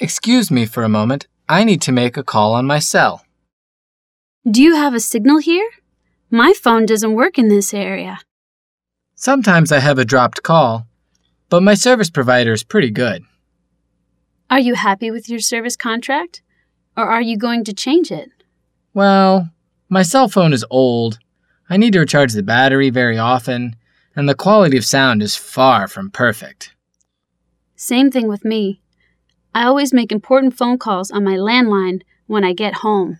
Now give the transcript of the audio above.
Excuse me for a moment. I need to make a call on my cell. Do you have a signal here? My phone doesn't work in this area. Sometimes I have a dropped call, but my service provider is pretty good. Are you happy with your service contract? Or are you going to change it? Well, my cell phone is old. I need to recharge the battery very often, and the quality of sound is far from perfect. Same thing with me. I always make important phone calls on my landline when I get home.